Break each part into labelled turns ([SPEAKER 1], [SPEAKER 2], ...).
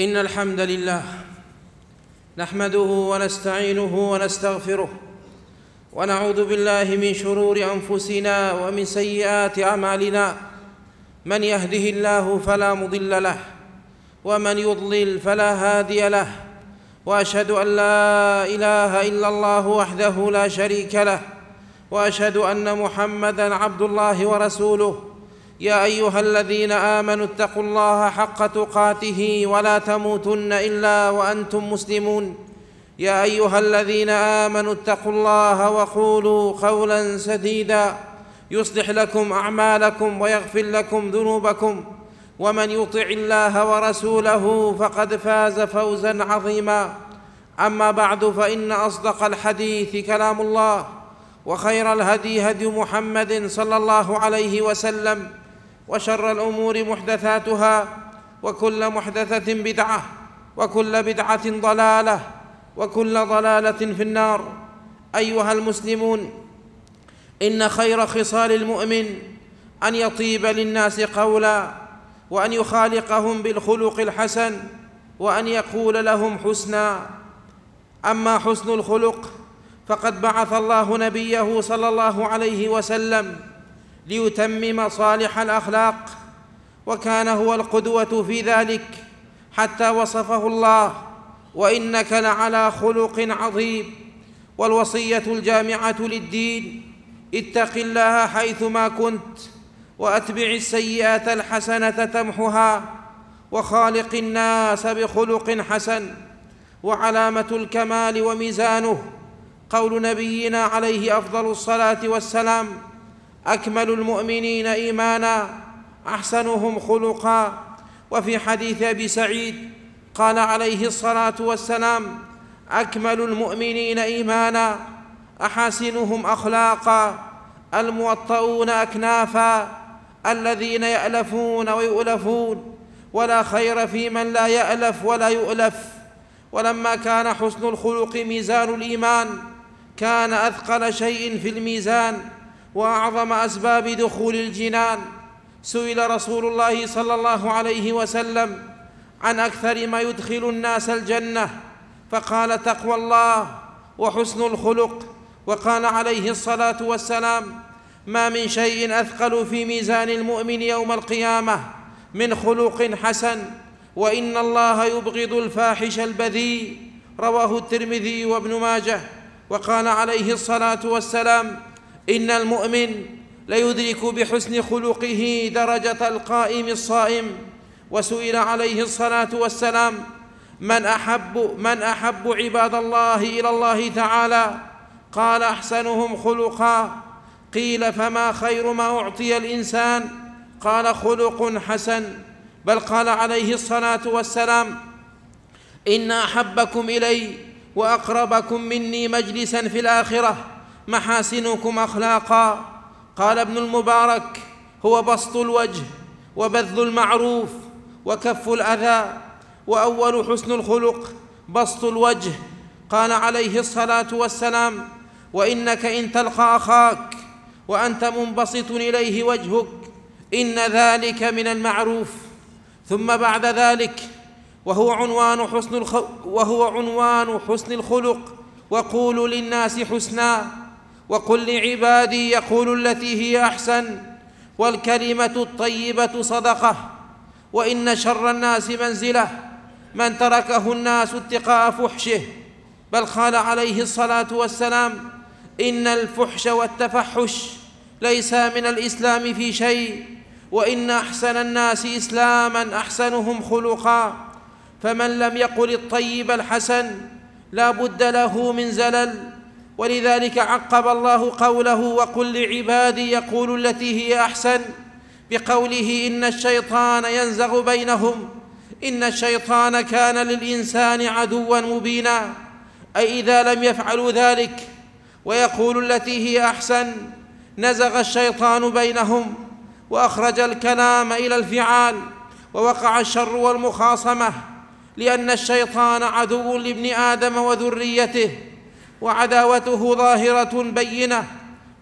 [SPEAKER 1] إن الحمد لله نحمده ونستعينه ونستغفره ونعوذ بالله من شرور أنفسنا ومن سيئات أعمالنا من يهده الله فلا مضل له ومن يضلل فلا هادي له وأشهد أن لا إله إلا الله وحده لا شريك له وأشهد أن محمدا عبد الله ورسوله يا أيها الذين آمنوا اتقوا الله حق تقاته ولا تموتن إلا وأنتم مسلمون. يا أيها الذين آمنوا اتقوا الله وقولوا قولا سديدا. يصلح لكم أعمالكم ويغفر لكم ذنوبكم. ومن يطع الله ورسوله فقد فاز فوزا عظيما. أما بعد فإن أصدق الحديث كلام الله وخير الهدي هدي محمد صلى الله عليه وسلم. وشر الأمور محدثاتها وكل محدثة بدعة وكل بدعة ضلالة وكل ضلالة في النار. أيها المسلمون إن خير خصال المؤمن أن يطيب للناس قولا وأن يخالقهم بالخلق الحسن وأن يقول لهم حسنا. أما حسن الخلق فقد بعث الله نبيه صلى الله عليه وسلم ليتمم صالح الأخلاق وكان هو القدوة في ذلك حتى وصفه الله وإنك لعلى خلق عظيم والوصية الجامعة للدين اتق الله حيثما كنت وأتبع السيئات الحسنة تمحها وخالق الناس بخلق حسن وعلامة الكمال وميزانه قول نبينا عليه أفضل الصلاة والسلام. أكمل المؤمنين إيمانا أحسنهم خلقا. وفي حديث أبي سعيد قال عليه الصلاة والسلام أكمل المؤمنين إيمانا أحاسنهم أخلاقا. الموطؤون أكنافا الذين يألفون ويؤلفون. ولا خير في من لا يألف ولا يؤلف. ولما كان حسن الخلق ميزان الإيمان كان أثقل شيء في الميزان. وأعظم أسباب دخول الجنان سئل رسول الله صلى الله عليه وسلم عن أكثر ما يدخل الناس الجنة فقال تقوى الله وحسن الخلق. وقال عليه الصلاة والسلام ما من شيء أثقل في ميزان المؤمن يوم القيامة من خلق حسن وإن الله يبغض الفاحش البذيء. رواه الترمذي وابن ماجه. وقال عليه الصلاة والسلام إن المؤمن ليدرك بحسن خلقه درجة القائم الصائم وسئل عليه الصلاة والسلام من أحب من أحب عباد الله إلى الله تعالى؟ قال أحسنهم خلقا. قيل فما خير ما أعطي الإنسان؟ قال خلق حسن. بل قال عليه الصلاة والسلام إن أحبكم إلي وأقربكم مني مجلسا في الآخرة محاسنكم أخلاقا. قال ابن المبارك هو بسط الوجه وبذل المعروف وكف الأذى وأول حسن الخلق بسط الوجه. قال عليه الصلاة والسلام وإنك إن تلقى أخاك وأنت منبسط إليه وجهك إن ذلك من المعروف. ثم بعد ذلك وهو عنوان حسن الخ... وهو عنوان حسن الخلق وقولوا للناس حسنا. وقل لعبادي يقولوا التي هي أحسن والكلمة الطيبة صدقة وإن شر الناس منزلة من تركه الناس اتقاء فحشه. بل قال عليه الصلاة والسلام إن الفحش والتفحش ليسا من الإسلام في شيء وإن أحسن الناس إسلاما أحسنهم خلقا. فمن لم يقل الطيب الحسن لا بد له من زلل. ولذلك عقب الله قوله وقل لعبادي يقول التي هي أحسن بقوله إن الشيطان ينزغ بينهم إن الشيطان كان للإنسان عدوا مبينا أي إذا لم يفعلوا ذلك ويقول التي هي أحسن نزغ الشيطان بينهم وأخرج الكلام إلى الفعال ووقع الشر والمخاصمة لأن الشيطان عدو لابن آدم وذريته وعداوته ظاهرة بينة.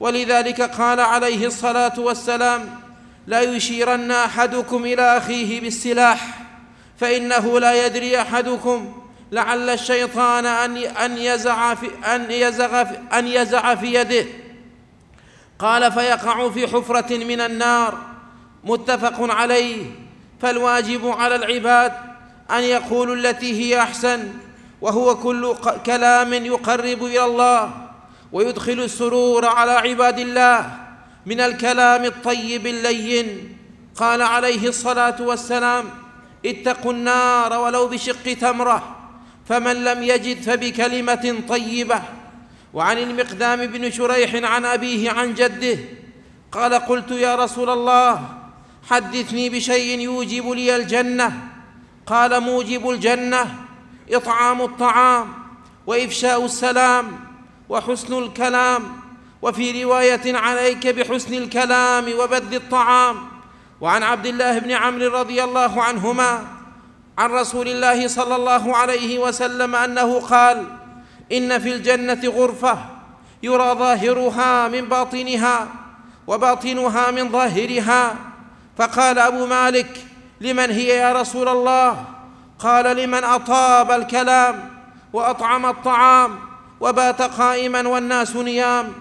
[SPEAKER 1] ولذلك قال عليه الصلاة والسلام لا يشيرن أحدكم إلى أخيه بالسلاح فإنه لا يدري أحدكم. لعل الشيطان أن أن يزع في أن يزغ في أن يزع في يده. قال فيقع في حفرة من النار. متفق عليه. فالواجب على العباد أن يقولوا التي هي أحسن. وهو كل كلام يقرب إلى الله ويدخل السرور على عباد الله من الكلام الطيب اللين. قال عليه الصلاة والسلام اتقوا النار ولو بشق تمرة فمن لم يجد فبكلمة طيبة. وعن المقدام بن شريح عن أبيه عن جده قال قلت يا رسول الله حدثني بشيء يوجب لي الجنة. قال موجب الجنة إطعام الطعام وإفشاء السلام وحسن الكلام وفي رواية عليك بحسن الكلام وبذل الطعام وعن عبد الله بن عمرو رضي الله عنهما عن رسول الله صلى الله عليه وسلم أنه قال إن في الجنة غرفة يرى ظاهرها من باطنها وباطنها من ظاهرها. فقال أبو مالك لمن هي يا رسول الله؟ قال لمن أطاب الكلام وأطعم الطعام وبات قائما والناس نيام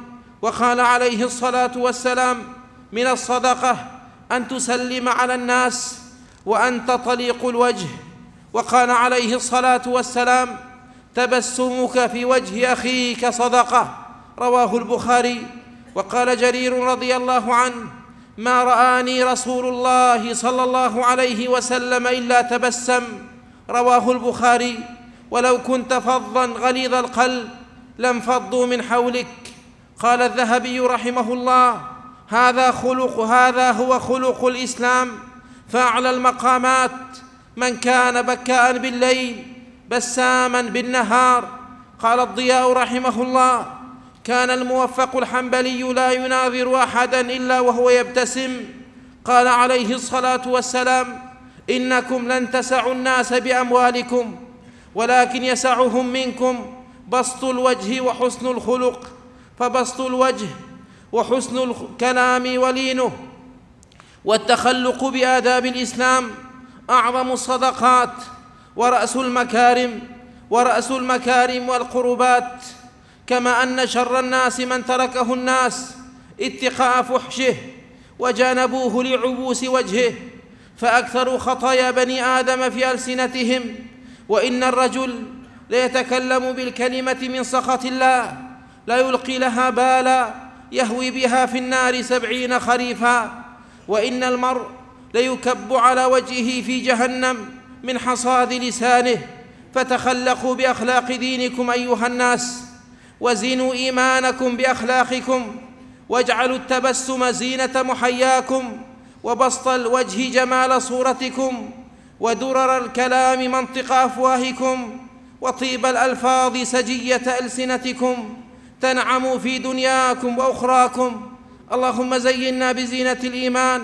[SPEAKER 1] وقال عليه الصلاة والسلام من الصدقة أن تسلم على الناس وأنت طليق الوجه. وقال عليه الصلاة والسلام تبسمك في وجه أخيك صدقة. رواه البخاري. وقال جرير رضي الله عنه ما رآني رسول الله صلى الله عليه وسلم إلا تبسم. رواه البخاري. ولو كنت فظا غليظ القلب لانفضوا من حولك. قال الذهبي رحمه الله هذا خلق هذا هو خلق الإسلام. فأعلى المقامات من كان بكاء بالليل بساما بالنهار. قال الضياء رحمه الله كان الموفق الحنبلي لا يناظر احدا إلا وهو يبتسم. قال عليه الصلاة والسلام إنكم لن تسعوا الناس بأموالكم ولكن يسعهم منكم بسط الوجه وحسن الخلق فبسط الوجه وحسن الكلام ولينه. والتخلق بآداب الإسلام أعظم الصدقات ورأس المكارم ورأس المكارم والقربات. كما أن شر الناس من تركه الناس اتقاء فحشه وجانبوه لعبوس وجهه. فاكثر خطايا بني آدم في ألسنتهم وإن الرجل ليتكلم بالكلمة من سخط الله لا يلقي لها بالا يهوي بها في النار سبعين خريفا وإن المرء ليكب على وجهه في جهنم من حصاد لسانه فتخلقوا بأخلاق دينكم أيها الناس وزنوا إيمانكم بأخلاقكم واجعلوا التبسم زينة محياكم وبسط الوجه جمال صورتكم ودرر الكلام منطق أفواهكم وطيب الألفاظ سجية ألسنتكم تنعموا في دنياكم وأخراكم اللهم زينا بزينة الإيمان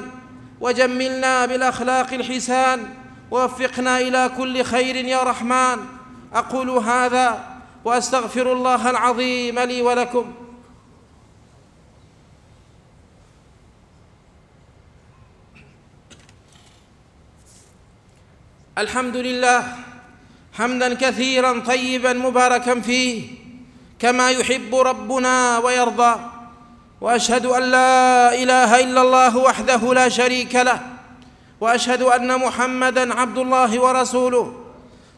[SPEAKER 1] وجملنا بالأخلاق الحسان ووفقنا إلى كل خير يا رحمن أقول هذا وأستغفر الله العظيم لي ولكم الحمد لله حمدا كثيرا طيبا مباركا فيه كما يحب ربنا ويرضى وأشهد أن لا إله إلا الله وحده لا شريك له وأشهد أن محمدا عبد الله ورسوله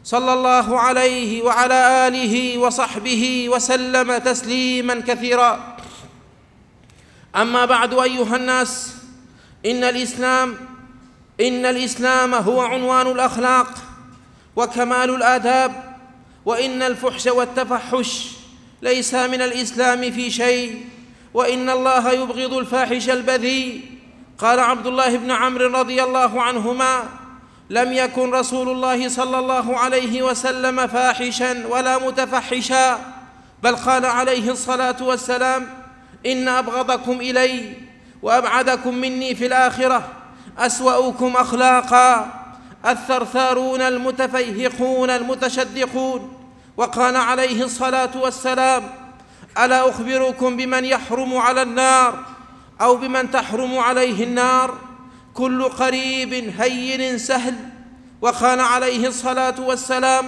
[SPEAKER 1] صلى الله عليه وعلى آله وصحبه وسلم تسليما كثيرا. أما بعد أيها الناس إن الإسلام إن الإسلام هو عنوان الأخلاق وكمال الآداب وإن الفحش والتفحش ليس من الإسلام في شيء وإن الله يبغض الفاحش البذيء. قال عبد الله بن عمرو رضي الله عنهما لم يكن رسول الله صلى الله عليه وسلم فاحشا ولا متفحشا بل قال عليه الصلاة والسلام إن أبغضكم إلي وأبعدكم مني في الآخرة. أسوأكم أخلاقا. الثرثارون المتفيهقون المتشدقون. وقال عليه الصلاة والسلام ألا أخبركم بمن يحرم على النار أو بمن تحرم عليه النار؟ كل قريب هين سهل. وقال عليه الصلاة والسلام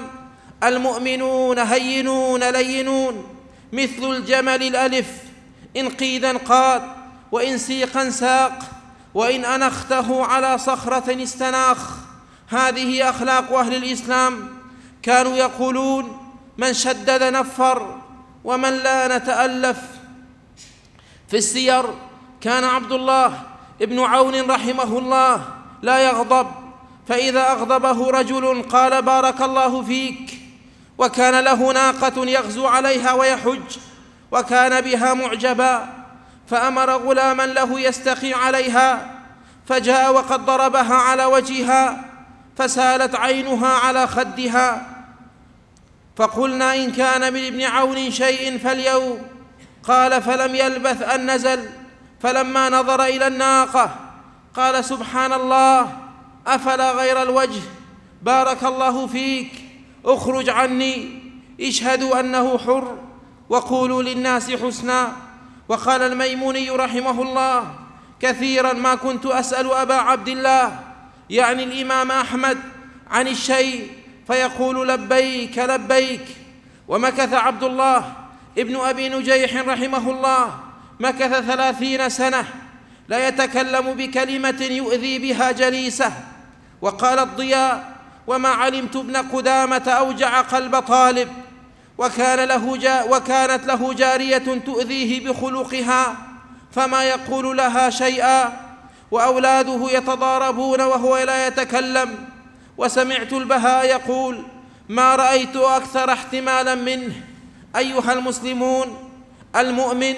[SPEAKER 1] المؤمنون هينون لينون. مثل الجمل الألف إن قيدا قاد وإن سيقا ساق. وإن أنخته على صخرة استناخ. هذه أخلاق أهل الإسلام. كانوا يقولون من شدد نفر ومن لا نتألف. في السير كان عبد الله ابن عون رحمه الله لا يغضب فإذا أغضبه رجل قال بارك الله فيك. وكان له ناقة يغزو عليها ويحج وكان بها معجبا. فأمر غلاما له يستقي عليها فجاء وقد ضربها على وجهها فسالت عينها على خدها. فقلنا إن كان من ابن عون شيء فاليوم. قال فلم يلبث أن نزل فلما نظر إلى الناقة قال سبحان الله أفلا غير الوجه؟ بارك الله فيك اخرج عني اشهدوا أنه حر وقولوا للناس حسنا. وقال الميموني رحمه الله كثيرا ما كنت أسأل أبا عبد الله يعني الإمام أحمد عن الشيء فيقول لبيك لبيك. ومكث عبد الله ابن أبي نجيح رحمه الله مكث ثلاثين سنة لا يتكلم بكلمة يؤذي بها جليسه. وقال الضياء وما علمت ابن قدامة أوجع قلب طالب. وكان له جا وكانت له جارية تؤذيه بخلقها فما يقول لها شيئا وأولاده يتضاربون وهو لا يتكلم. وسمعت البهاء يقول ما رأيت أكثر احتمالا منه أيها المسلمون المؤمن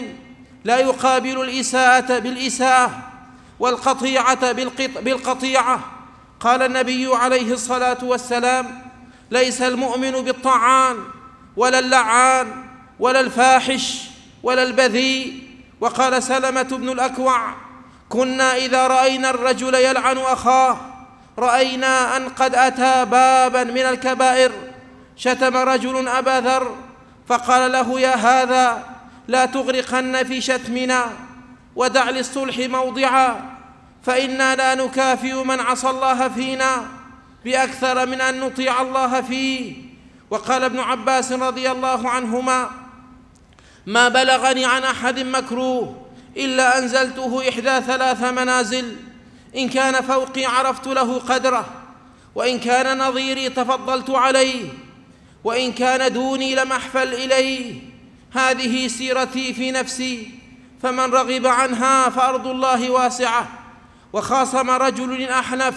[SPEAKER 1] لا يقابل الإساءة بالإساءة والقطيعة بالقطيعة. قال النبي عليه الصلاة والسلام ليس المؤمن بالطعان ولا اللعان ولا الفاحش ولا البذيء. وقال سلمة بن الأكوع كنا إذا رأينا الرجل يلعن أخاه رأينا أن قد أتى بابا من الكبائر شتم رجل أبا ذر فقال له يا هذا لا تغرقن في شتمنا ودع للصلح موضعا فإنا لا نكافئ من عصى الله فينا بأكثر من أن نطيع الله فيه. وقال ابن عباس رضي الله عنهما ما بلغني عن أحد مكروه إلا أنزلته إحدى ثلاث منازل إن كان فوقي عرفت له قدره وإن كان نظيري تفضلت عليه وإن كان دوني لم أحفل إليه هذه سيرتي في نفسي فمن رغب عنها فأرض الله واسعة وخاصم رجل الاحنف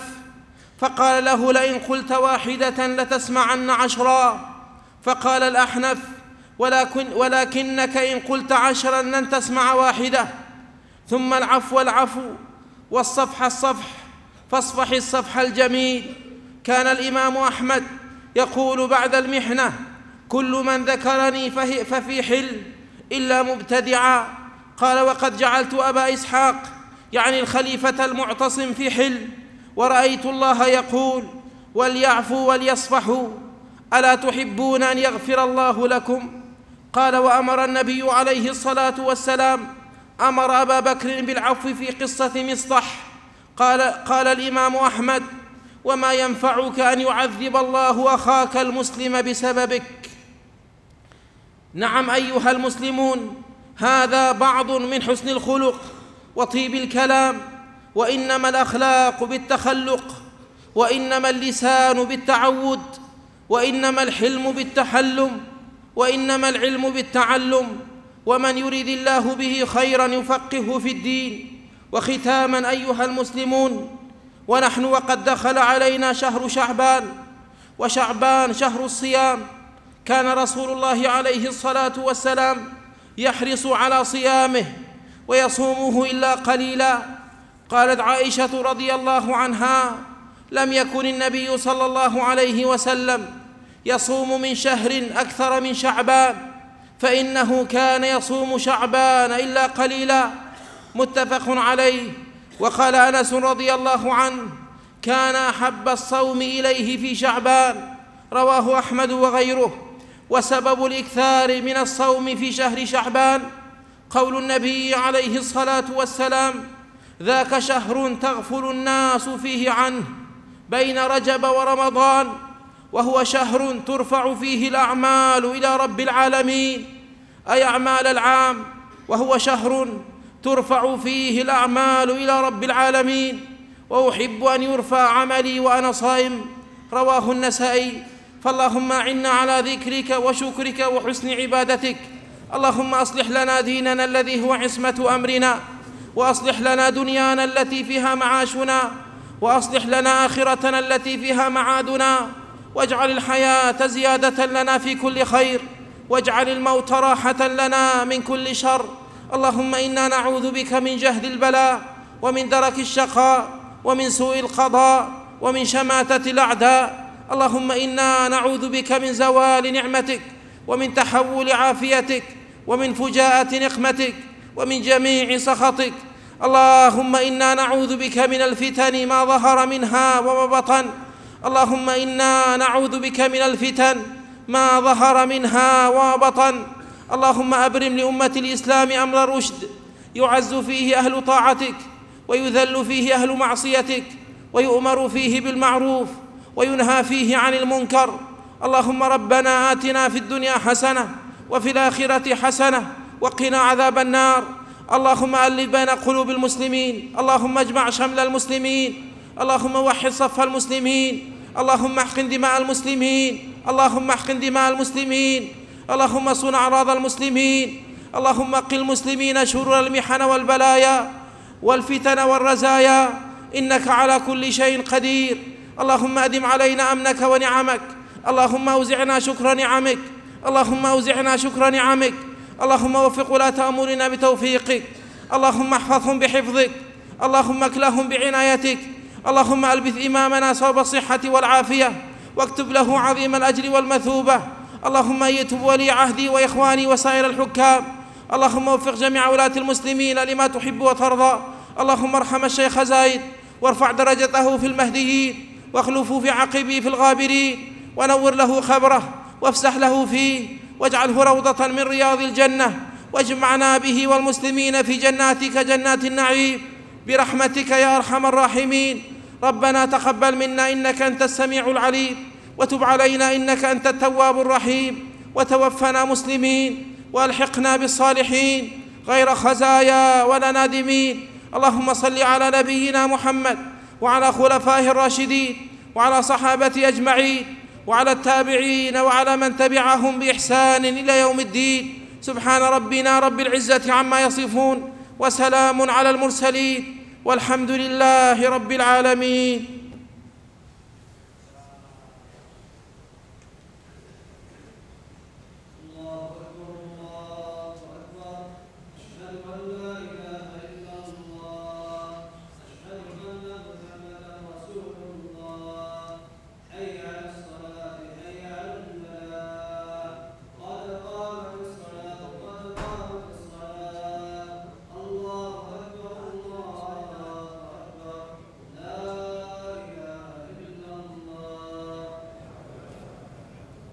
[SPEAKER 1] فقال له لئن قلت واحدة لتسمعن عشرا. فقال الأحنف ولكن ولكنك إن قلت عشرا لن تسمع واحدة. ثم العفو العفو والصفح الصفح فاصفح الصفح الجميل. كان الإمام أحمد يقول بعد المحنة كل من ذكرني ففي حل إلا مبتدعا. قال وقد جعلت أبا إسحاق يعني الخليفة المعتصم في حل. ورأيت الله يقول وليعفوا وليصفحوا ألا تحبون أن يغفر الله لكم؟ قال وأمر النبي عليه الصلاة والسلام أمر أبا بكر بالعفو في قصة مصطح. قال قال الإمام أحمد وما ينفعك أن يعذب الله أخاك المسلم بسببك؟ نعم أيها المسلمون هذا بعض من حسن الخلق وطيب الكلام وإنما الأخلاق بالتخلق وإنما اللسان بالتعود وإنما الحلم بالتحلم وإنما العلم بالتعلم ومن يرد الله به خيرا يفقهه في الدين. وختاما أيها المسلمون ونحن وقد دخل علينا شهر شعبان وشعبان شهر الصيام. كان رسول الله عليه الصلاة والسلام يحرص على صيامه ويصومه إلا قليلا. قالت عائشة رضي الله عنها لم يكن النبي صلى الله عليه وسلم يصوم من شهر أكثر من شعبان فإنه كان يصوم شعبان إلا قليلا متفق عليه. وقال أنس رضي الله عنه كان أحب الصوم إليه في شعبان رواه أحمد وغيره. وسبب الإكثار من الصوم في شهر شعبان قول النبي عليه الصلاة والسلام ذاك شهر تغفل الناس فيه عنه بين رجب ورمضان وهو شهر ترفع فيه الأعمال إلى رب العالمين. أي أعمال العام؟ وهو شهر ترفع فيه الأعمال إلى رب العالمين. وأحب أن يرفع عملي وأنا صائم. رواه النسائي. فاللهم أعنا على ذكرك وشكرك وحسن عبادتك. اللهم أصلح لنا ديننا الذي هو عصمة أمرنا. وأصلح لنا دنيانا التي فيها معاشنا وأصلح لنا آخرتنا التي فيها معادنا. واجعل الحياة زيادة لنا في كل خير واجعل الموت راحة لنا من كل شر. اللهم إنا نعوذ بك من جهد البلاء ومن درك الشقاء ومن سوء القضاء ومن شماتة الأعداء. اللهم إنا نعوذ بك من زوال نعمتك ومن تحول عافيتك ومن فجاءة نقمتك. ومن جميع سخطك. اللهم إنا نعوذ بك من الفتن ما ظهر منها وما بطن. اللهم إنا نعوذ بك من الفتن ما ظهر منها وما بطن. اللهم أبرم لأمة الإسلام أمر رشد. يعز فيه أهل طاعتك ويذل فيه أهل معصيتك ويؤمر فيه بالمعروف وينهى فيه عن المنكر. اللهم ربنا آتنا في الدنيا حسنة وفي الآخرة حسنة وقنا عذاب النار. اللهم ألف بين قلوب المسلمين. اللهم اجمع شمل المسلمين. اللهم وحد صف المسلمين. اللهم احقن دماء المسلمين. اللهم احقن دماء المسلمين. اللهم صن أعراض المسلمين. اللهم قل المسلمين شرور المحن والبلايا والفتن والرزايا. إنك على كل شيء قدير. اللهم أدم علينا أمنك ونعمك. اللهم أوزعنا شكر نعمك. اللهم أوزعنا شكر نعمك. اللهم وفق ولاة أمورنا بتوفيقك. اللهم احفظهم بحفظك. اللهم اكلهم بعنايتك. اللهم ألبث إمامنا صوب الصحة والعافية. واكتب له عظيم الأجر والمثوبة. اللهم ايتب ولي عهدي وإخواني وسائر الحكام. اللهم وفق جميع ولاة المسلمين لما تحب وترضى. اللهم ارحم الشيخ زايد. وارفع درجته في المهديين. واخلفه في عقبه في الغابرين. ونور له خبره. وافسح له فيه واجعله روضة من رياض الجنة واجمعنا به والمسلمين في جناتك جنات النعيم. برحمتك يا أرحم الراحمين. ربنا تقبل منا إنك أنت السميع العليم وتب علينا إنك أنت التواب الرحيم وتوفنا مسلمين وألحقنا بالصالحين غير خزايا ولا نادمين. اللهم صل على نبينا محمد وعلى خلفائه الراشدين وعلى صحابته أجمعين. وعلى التابعين وعلى من تبعهم بإحسان إلى يوم الدين. سبحان ربنا رب العزة عما يصفون وسلام على المرسلين والحمد لله رب العالمين.